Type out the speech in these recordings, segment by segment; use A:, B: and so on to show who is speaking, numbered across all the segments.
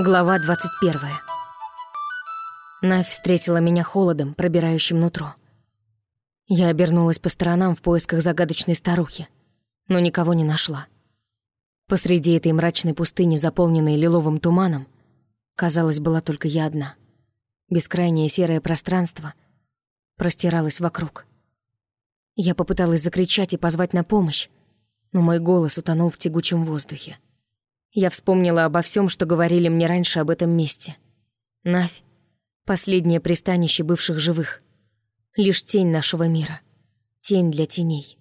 A: Глава 21. Навь встретила меня холодом, пробирающим нутро. Я обернулась по сторонам в поисках загадочной старухи, но никого не нашла. Посреди этой мрачной пустыни, заполненной лиловым туманом, казалось, была только я одна. Бескрайнее серое пространство простиралось вокруг. Я попыталась закричать и позвать на помощь, но мой голос утонул в тягучем воздухе. Я вспомнила обо всем, что говорили мне раньше об этом месте. Навь — последнее пристанище бывших живых. Лишь тень нашего мира. Тень для теней.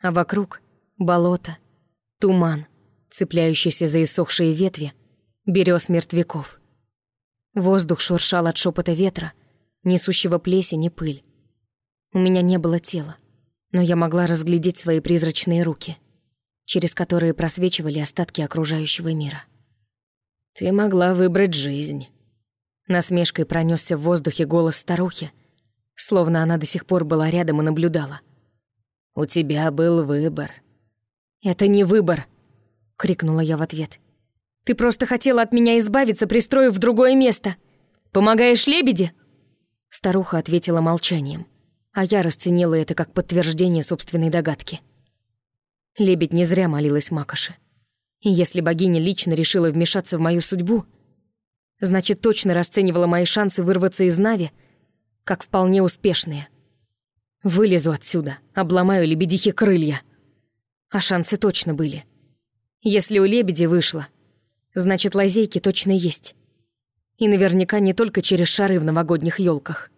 A: А вокруг — болото, туман, цепляющийся за иссохшие ветви, берез мертвяков. Воздух шуршал от шепота ветра, несущего плесень и пыль. У меня не было тела, но я могла разглядеть свои призрачные руки — через которые просвечивали остатки окружающего мира. «Ты могла выбрать жизнь». Насмешкой пронесся в воздухе голос старухи, словно она до сих пор была рядом и наблюдала. «У тебя был выбор». «Это не выбор», — крикнула я в ответ. «Ты просто хотела от меня избавиться, пристроив в другое место. Помогаешь лебеди?» Старуха ответила молчанием, а я расценила это как подтверждение собственной догадки. Лебедь не зря молилась Макоши. Если богиня лично решила вмешаться в мою судьбу, значит, точно расценивала мои шансы вырваться из Нави как вполне успешные. Вылезу отсюда, обломаю лебедихи крылья. А шансы точно были. Если у лебеди вышло, значит, лазейки точно есть. И наверняка не только через шары в новогодних елках.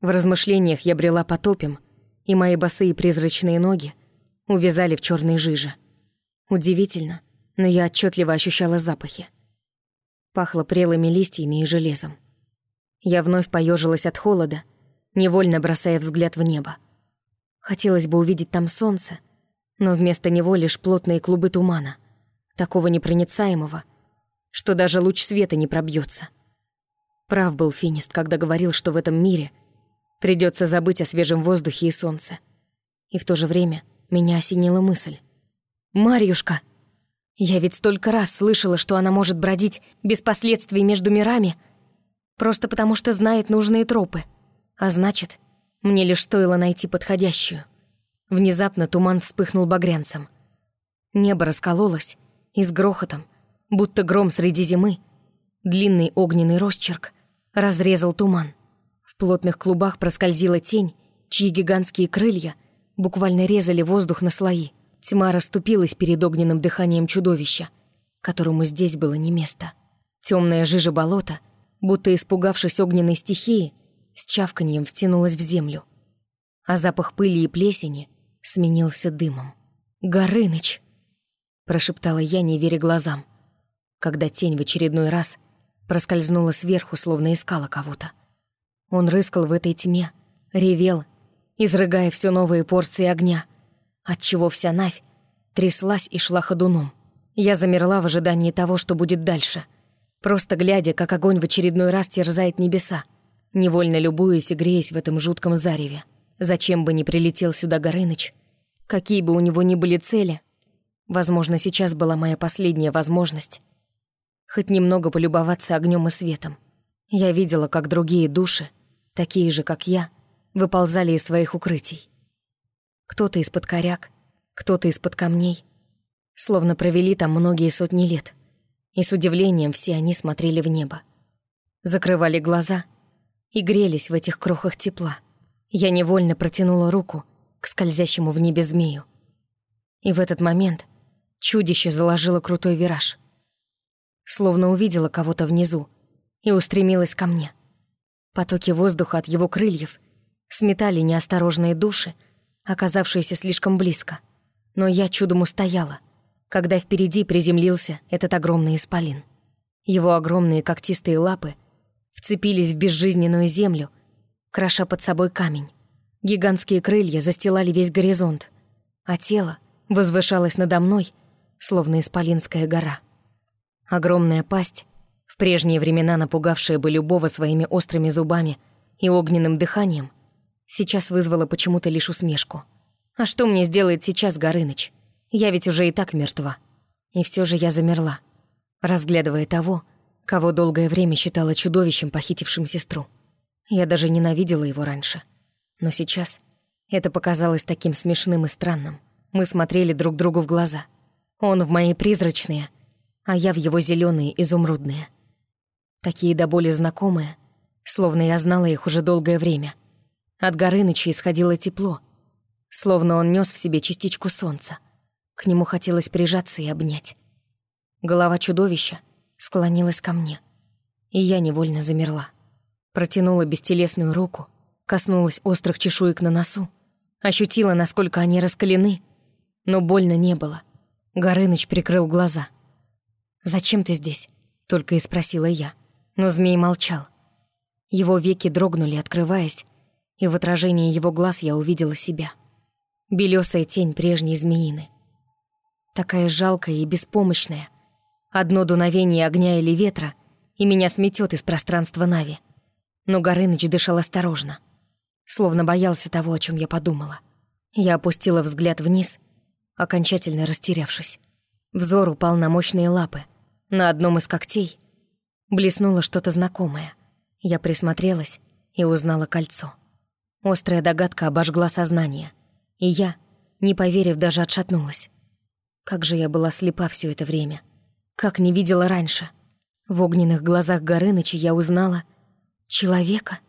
A: В размышлениях я брела по топям, и мои босые призрачные ноги — увязали в черной жиже. Удивительно, но я отчетливо ощущала запахи. Пахло прелыми листьями и железом. Я вновь поежилась от холода, невольно бросая взгляд в небо. Хотелось бы увидеть там солнце, но вместо него лишь плотные клубы тумана, такого непроницаемого, что даже луч света не пробьется. Прав был Финист, когда говорил, что в этом мире придется забыть о свежем воздухе и солнце. И в то же время — меня осенила мысль. «Марьюшка!» Я ведь столько раз слышала, что она может бродить без последствий между мирами, просто потому что знает нужные тропы. А значит, мне лишь стоило найти подходящую. Внезапно туман вспыхнул багрянцем. Небо раскололось, и с грохотом, будто гром среди зимы, длинный огненный росчерк разрезал туман. В плотных клубах проскользила тень, чьи гигантские крылья — буквально резали воздух на слои. Тьма расступилась перед огненным дыханием чудовища, которому здесь было не место. Темная жижа болота, будто испугавшись огненной стихии, с чавканьем втянулась в землю. А запах пыли и плесени сменился дымом. «Горыныч!» – прошептала я, не веря глазам, когда тень в очередной раз проскользнула сверху, словно искала кого-то. Он рыскал в этой тьме, ревел изрыгая все новые порции огня, отчего вся Навь тряслась и шла ходуном. Я замерла в ожидании того, что будет дальше, просто глядя, как огонь в очередной раз терзает небеса, невольно любуясь и греясь в этом жутком зареве. Зачем бы ни прилетел сюда Горыныч, какие бы у него ни были цели, возможно, сейчас была моя последняя возможность хоть немного полюбоваться огнем и светом. Я видела, как другие души, такие же, как я, выползали из своих укрытий. Кто-то из-под коряк, кто-то из-под камней. Словно провели там многие сотни лет. И с удивлением все они смотрели в небо. Закрывали глаза и грелись в этих крохах тепла. Я невольно протянула руку к скользящему в небе змею. И в этот момент чудище заложило крутой вираж. Словно увидела кого-то внизу и устремилась ко мне. Потоки воздуха от его крыльев Сметали неосторожные души, оказавшиеся слишком близко. Но я чудом устояла, когда впереди приземлился этот огромный исполин. Его огромные когтистые лапы вцепились в безжизненную землю, кроша под собой камень. Гигантские крылья застилали весь горизонт, а тело возвышалось надо мной, словно исполинская гора. Огромная пасть, в прежние времена напугавшая бы любого своими острыми зубами и огненным дыханием, сейчас вызвало почему-то лишь усмешку. А что мне сделает сейчас Горыныч? Я ведь уже и так мертва. И все же я замерла, разглядывая того, кого долгое время считала чудовищем, похитившим сестру. Я даже ненавидела его раньше. Но сейчас это показалось таким смешным и странным. Мы смотрели друг другу в глаза. Он в мои призрачные, а я в его зеленые изумрудные. Такие до боли знакомые, словно я знала их уже долгое время. От Горыныча исходило тепло, словно он нес в себе частичку солнца. К нему хотелось прижаться и обнять. Голова чудовища склонилась ко мне, и я невольно замерла. Протянула бестелесную руку, коснулась острых чешуек на носу, ощутила, насколько они раскалены, но больно не было. Горыныч прикрыл глаза. «Зачем ты здесь?» — только и спросила я. Но змей молчал. Его веки дрогнули, открываясь, и в отражении его глаз я увидела себя. Белёсая тень прежней змеины. Такая жалкая и беспомощная. Одно дуновение огня или ветра, и меня сметет из пространства Нави. Но Горыныч дышал осторожно, словно боялся того, о чем я подумала. Я опустила взгляд вниз, окончательно растерявшись. Взор упал на мощные лапы. На одном из когтей блеснуло что-то знакомое. Я присмотрелась и узнала кольцо. Острая догадка обожгла сознание. И я, не поверив, даже отшатнулась. Как же я была слепа все это время. Как не видела раньше. В огненных глазах Горыныча я узнала Человека?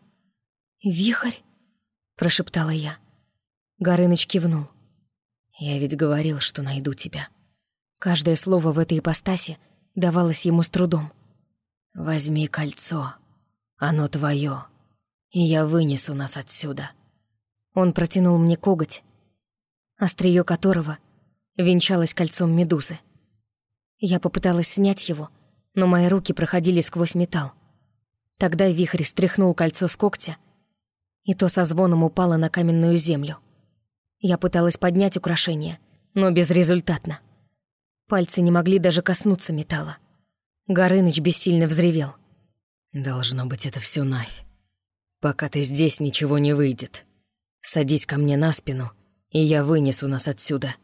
A: Вихрь? Прошептала я. Горыныч кивнул. Я ведь говорил, что найду тебя. Каждое слово в этой ипостаси давалось ему с трудом. Возьми кольцо. Оно твое. И я вынесу нас отсюда. Он протянул мне коготь, острие которого венчалось кольцом медузы. Я попыталась снять его, но мои руки проходили сквозь металл. Тогда вихрь стряхнул кольцо с когтя, и то со звоном упало на каменную землю. Я пыталась поднять украшение, но безрезультатно. Пальцы не могли даже коснуться металла. Горыныч бессильно взревел.
B: «Должно быть, это все Навь. Пока ты здесь, ничего не выйдет. Садись ко мне на спину, и я вынесу нас отсюда».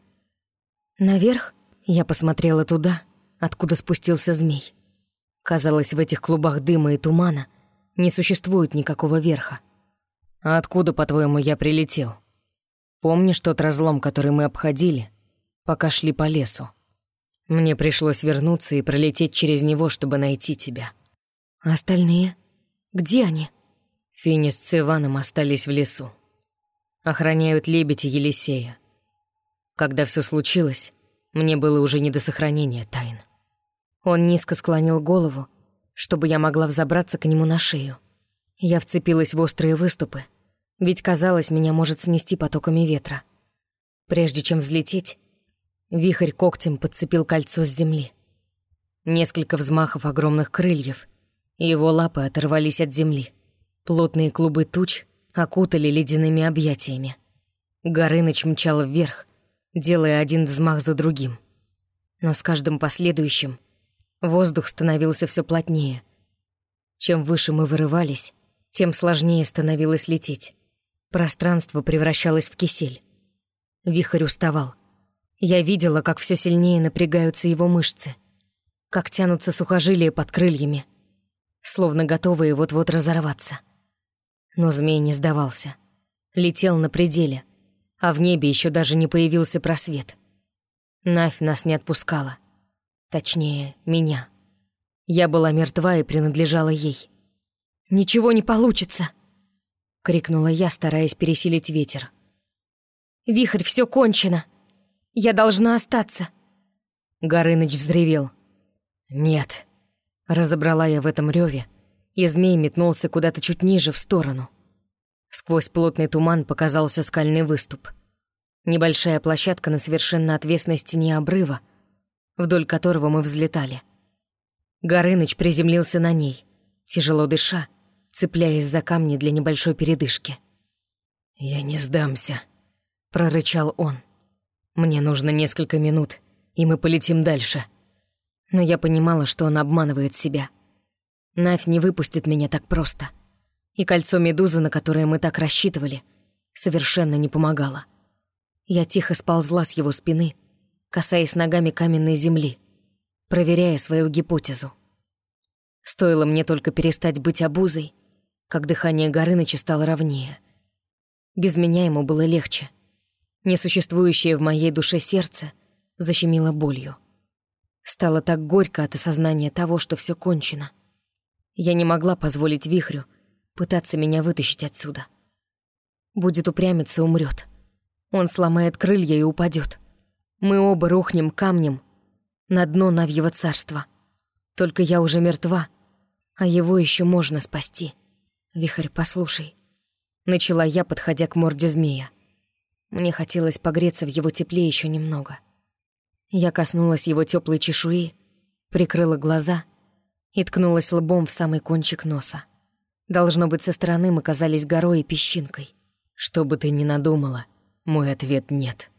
A: Наверх я посмотрела туда, откуда спустился змей. Казалось, в этих клубах дыма и тумана не существует никакого верха.
B: «А откуда, по-твоему, я прилетел? Помнишь тот разлом, который мы обходили, пока шли по лесу? Мне пришлось вернуться и пролететь через него, чтобы найти тебя».
A: «А остальные? Где они?»
B: Финис с Иваном остались в лесу. Охраняют лебедь и Елисея. Когда все случилось, мне было уже не до сохранения тайн.
A: Он низко склонил голову, чтобы я могла взобраться к нему на шею. Я вцепилась в острые выступы, ведь казалось, меня может снести потоками ветра. Прежде чем взлететь, вихрь когтем подцепил кольцо с земли. Несколько взмахов огромных крыльев, и его лапы оторвались от земли. Плотные клубы туч окутали ледяными объятиями. Горыныч мчал вверх, делая один взмах за другим. Но с каждым последующим Воздух становился все плотнее. Чем выше мы вырывались, тем сложнее становилось лететь. Пространство превращалось в кисель. Вихрь уставал. Я видела, как все сильнее напрягаются его мышцы, как тянутся сухожилия под крыльями, словно готовые вот-вот разорваться. Но змей не сдавался. Летел на пределе, а в небе еще даже не появился просвет. Навь нас не отпускала. Точнее, меня. Я была мертва и принадлежала ей. «Ничего не получится!» — крикнула я, стараясь пересилить ветер. «Вихрь, все кончено! Я должна остаться!» Горыныч взревел. «Нет!» — разобрала я в этом реве, и змей метнулся куда-то чуть ниже, в сторону. Сквозь плотный туман показался скальный выступ. Небольшая площадка на совершенно отвесной стене обрыва — вдоль которого мы взлетали. Горыныч приземлился на ней, тяжело дыша, цепляясь за камни для небольшой передышки. «Я не сдамся», — прорычал он. «Мне нужно несколько минут, и мы полетим дальше». Но я понимала, что он обманывает себя. Навь не выпустит меня так просто. И кольцо медузы, на которое мы так рассчитывали, совершенно не помогало. Я тихо сползла с его спины, касаясь ногами каменной земли, проверяя свою гипотезу. Стоило мне только перестать быть обузой, как дыхание Горыныча стало ровнее. Без меня ему было легче. Несуществующее в моей душе сердце защемило болью. Стало так горько от осознания того, что все кончено. Я не могла позволить вихрю пытаться меня вытащить отсюда. Будет упрямиться, умрет. Он сломает крылья и упадет. Мы оба рухнем камнем на дно Навьего царства. Только я уже мертва, а его еще можно спасти. Вихрь, послушай. Начала я, подходя к морде змея. Мне хотелось погреться в его тепле еще немного. Я коснулась его теплой чешуи, прикрыла глаза и ткнулась лбом в самый кончик носа. Должно быть, со стороны мы казались горой и песчинкой.
B: Что бы ты ни надумала, мой ответ нет.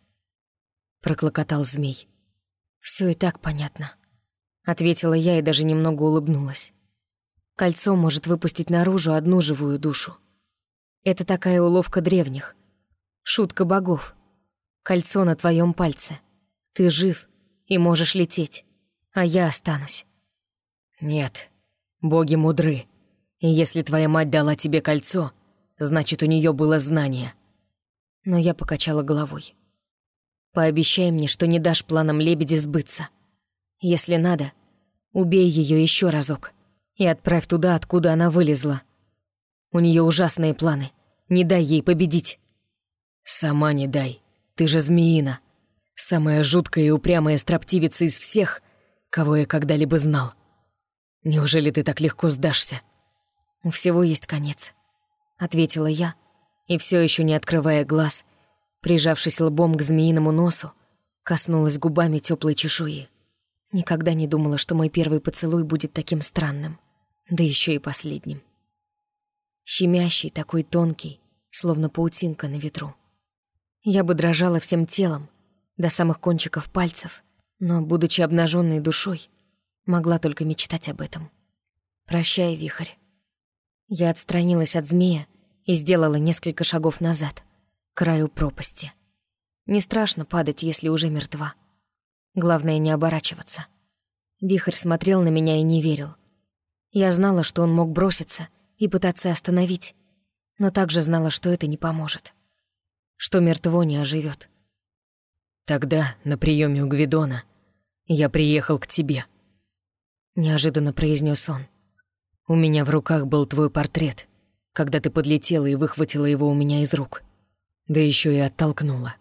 A: Проклокотал змей. Все и так понятно. Ответила я и даже немного улыбнулась. Кольцо может выпустить наружу одну живую душу. Это такая уловка древних. Шутка богов. Кольцо на твоем пальце. Ты жив и можешь лететь, а я останусь.
B: Нет, боги мудры. И если твоя мать дала тебе кольцо, значит, у нее было знание.
A: Но я покачала головой. Пообещай мне, что не дашь планам лебеди сбыться. Если надо, убей ее еще разок и отправь туда, откуда она вылезла. У нее ужасные планы. Не дай ей победить.
B: Сама не дай. Ты же змеина. Самая жуткая и упрямая строптивица из всех, кого я когда-либо знал. Неужели ты так легко сдашься?
A: «У всего есть конец», — ответила я, и все еще не открывая глаз, прижавшись лбом к змеиному носу, коснулась губами теплой чешуи. Никогда не думала, что мой первый поцелуй будет таким странным, да еще и последним. Щемящий, такой тонкий, словно паутинка на ветру. Я бы дрожала всем телом, до самых кончиков пальцев, но, будучи обнаженной душой, могла только мечтать об этом. «Прощай, вихрь». Я отстранилась от змея и сделала несколько шагов назад, к краю пропасти. Не страшно падать, если уже мертва. Главное не оборачиваться. Вихрь смотрел на меня и не верил. Я знала, что он мог броситься и пытаться остановить, но также знала, что это не поможет. Что мертво не оживет.
B: «Тогда, на приеме у Гвидона, я приехал к тебе», — неожиданно произнес он. У меня в руках был твой портрет, когда ты подлетела и выхватила его у меня из рук. Да еще и оттолкнула.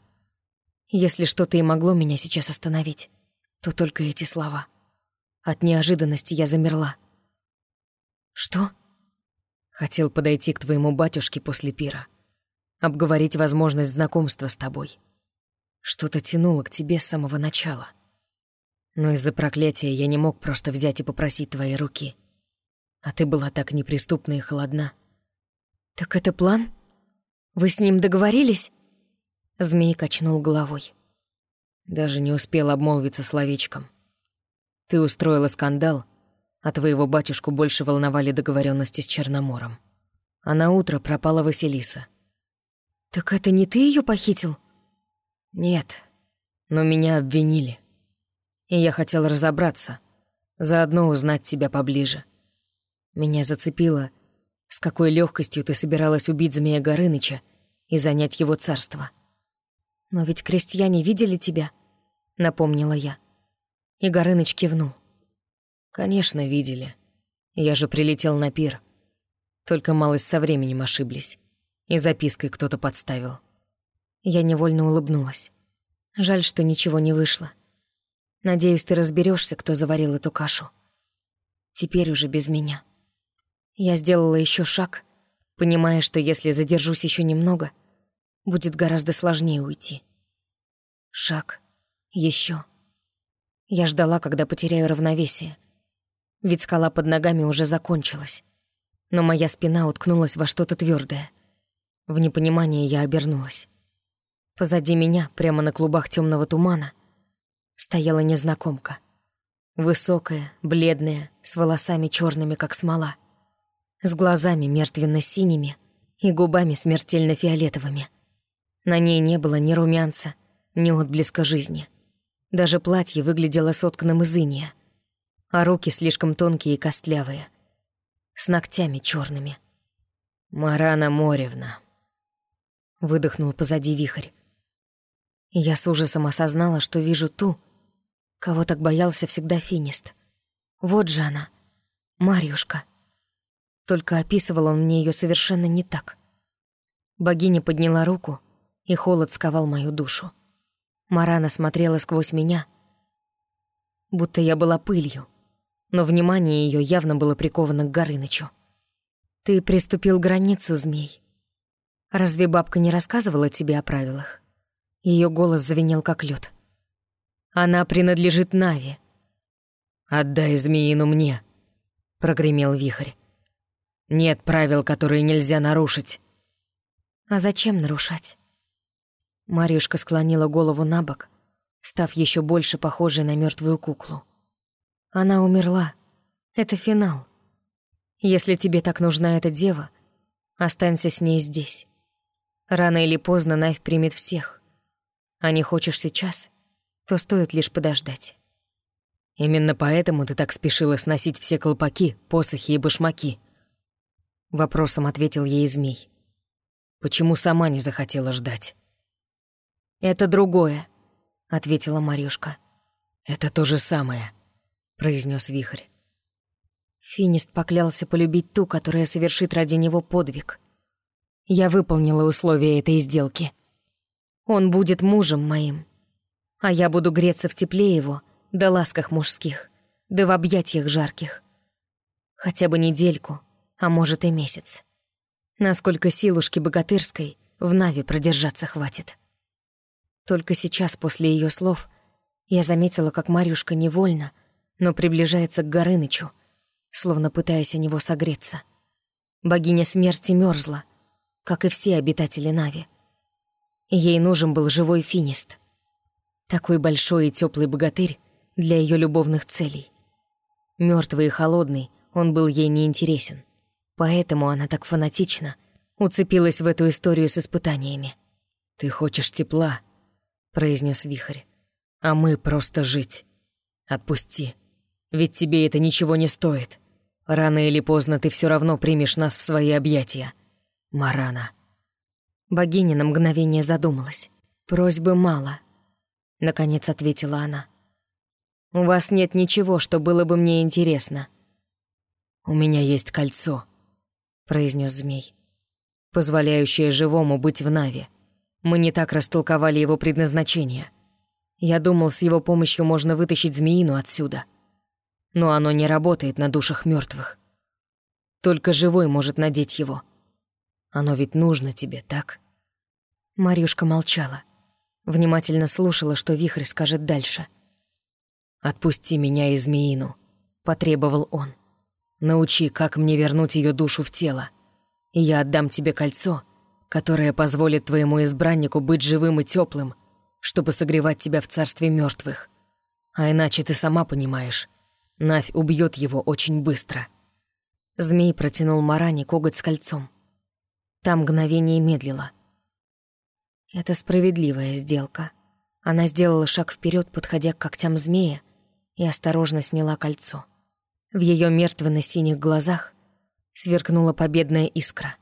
A: Если что-то и могло меня сейчас остановить, то только эти слова. От неожиданности я замерла. «Что?»
B: Хотел подойти к твоему батюшке после пира. Обговорить возможность знакомства с тобой. Что-то тянуло к тебе с самого начала. Но из-за проклятия я не мог просто взять и попросить твоей руки. А ты была так неприступна и холодна.
A: «Так это план? Вы с ним договорились?» Змей качнул головой.
B: Даже не успел обмолвиться словечком. Ты устроила скандал, а твоего батюшку больше волновали договоренности с Черномором. А на утро пропала Василиса.
A: «Так это не ты ее похитил?»
B: «Нет, но меня обвинили. И я хотел разобраться, заодно узнать тебя поближе. Меня зацепило, с какой легкостью ты собиралась убить змея Горыныча и занять его царство.
A: «Но ведь крестьяне видели тебя», — напомнила я. И Горыныч кивнул.
B: «Конечно, видели. Я же прилетел на пир. Только малость со временем ошиблись. И запиской кто-то подставил».
A: Я невольно улыбнулась. Жаль, что ничего не вышло. Надеюсь, ты разберешься, кто заварил эту кашу. Теперь уже без меня. Я сделала еще шаг, понимая, что если задержусь еще немного, будет гораздо сложнее уйти. Шаг. еще. Я ждала, когда потеряю равновесие. Ведь скала под ногами уже закончилась. Но моя спина уткнулась во что-то твердое. В непонимании я обернулась. Позади меня, прямо на клубах темного тумана, стояла незнакомка. Высокая, бледная, с волосами черными, как смола с глазами мертвенно-синими и губами смертельно-фиолетовыми. На ней не было ни румянца, ни отблеска жизни. Даже платье выглядело сотканным из иния, а руки слишком тонкие и костлявые, с ногтями черными.
B: «Марана Моревна», — выдохнул позади вихрь.
A: И я с ужасом осознала, что вижу ту, кого так боялся всегда Финист. Вот же она, Марьюшка. Только описывал он мне ее совершенно не так. Богиня подняла руку, и холод сковал мою душу. Марана смотрела сквозь меня, будто я была пылью, но внимание ее явно было приковано к Горынычу. «Ты приступил границу, змей. Разве бабка не рассказывала тебе о правилах?» Ее голос звенел, как лед. «Она принадлежит Нави».
B: «Отдай змеину мне», — прогремел вихрь. «Нет правил, которые нельзя нарушить».
A: «А зачем нарушать?» Марьюшка склонила голову на бок, став еще больше похожей на мертвую куклу. Она умерла. Это финал. Если тебе так нужна эта дева, останься с ней здесь. Рано или поздно Навь примет всех. А не хочешь сейчас, то стоит лишь подождать.
B: Именно поэтому ты так спешила сносить все колпаки, посохи и башмаки. Вопросом ответил ей змей. Почему сама не захотела ждать?
A: «Это другое», — ответила Марюшка.
B: «Это то же самое», — произнес Вихрь.
A: Финист поклялся полюбить ту, которая совершит ради него подвиг. Я выполнила условия этой сделки. Он будет мужем моим, а я буду греться в тепле его, да ласках мужских, да в объятиях жарких. Хотя бы недельку, а может и месяц. Насколько силушки богатырской в Нави продержаться хватит. Только сейчас, после ее слов, я заметила, как Марюшка невольно, но приближается к Горынычу, словно пытаясь о него согреться. Богиня смерти мерзла, как и все обитатели Нави. Ей нужен был живой финист. Такой большой и теплый богатырь для ее любовных целей. Мертвый и холодный, он был ей неинтересен. Поэтому она так фанатично уцепилась в эту историю с испытаниями.
B: «Ты хочешь тепла?» произнес Вихрь. «А мы просто жить. Отпусти. Ведь тебе это ничего не стоит. Рано или поздно ты все равно примешь нас в свои объятия. Марана».
A: Богиня на мгновение задумалась. «Просьбы мало», — наконец ответила она. «У вас нет ничего, что было бы мне интересно».
B: «У меня есть кольцо», — произнес змей, «позволяющее живому быть в Наве. Мы не так растолковали его предназначение. Я думал, с его помощью можно вытащить змеину отсюда. Но оно не работает на душах мертвых. Только живой может надеть его. Оно ведь нужно тебе, так?
A: Марьюшка молчала. Внимательно слушала, что Вихрь скажет дальше.
B: «Отпусти меня и змеину», — потребовал он. «Научи, как мне вернуть ее душу в тело, и я отдам тебе кольцо, которая позволит твоему избраннику быть живым и теплым, чтобы согревать тебя в царстве мертвых. А иначе ты сама понимаешь, Навь убьет его очень быстро».
A: Змей протянул Маране коготь с кольцом. Там мгновение медлила. Это справедливая сделка. Она сделала шаг вперед, подходя к когтям змея, и осторожно сняла кольцо. В ее мертвенно-синих глазах сверкнула победная искра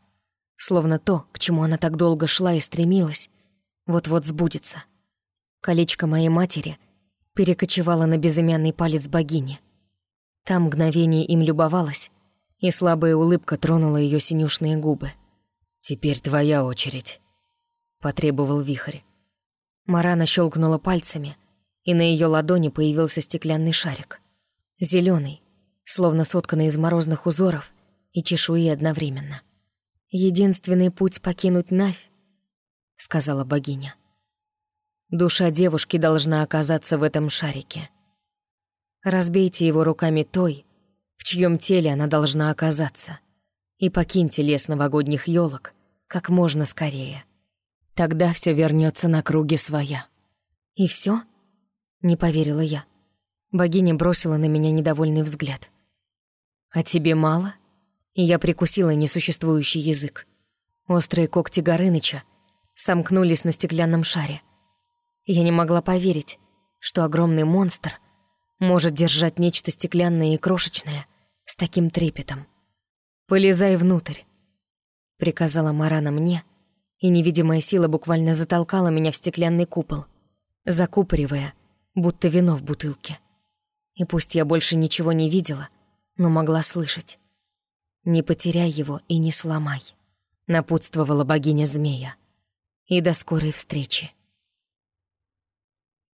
A: словно то, к чему она так долго шла и стремилась, вот-вот сбудется. Колечко моей матери перекочевало на безымянный палец богини. Там мгновение им любовалась, и слабая улыбка тронула ее синюшные губы.
B: «Теперь твоя очередь», — потребовал вихрь.
A: Марана щелкнула пальцами, и на ее ладони появился стеклянный шарик. зеленый, словно сотканный из морозных узоров и чешуи одновременно. «Единственный путь покинуть Навь», — сказала богиня. «Душа девушки должна оказаться в этом шарике. Разбейте его руками той, в чьем теле она должна оказаться, и покиньте лес новогодних елок как можно скорее. Тогда все вернется на круги своя». «И все? не поверила я. Богиня бросила на меня недовольный взгляд. «А тебе мало?» и я прикусила несуществующий язык. Острые когти Горыныча сомкнулись на стеклянном шаре. Я не могла поверить, что огромный монстр может держать нечто стеклянное и крошечное с таким трепетом. «Полезай внутрь», — приказала Марана мне, и невидимая сила буквально затолкала меня в стеклянный купол, закупоривая, будто вино в бутылке. И пусть я больше ничего не видела, но могла слышать. «Не потеряй его и не сломай», — напутствовала богиня змея. «И до скорой встречи».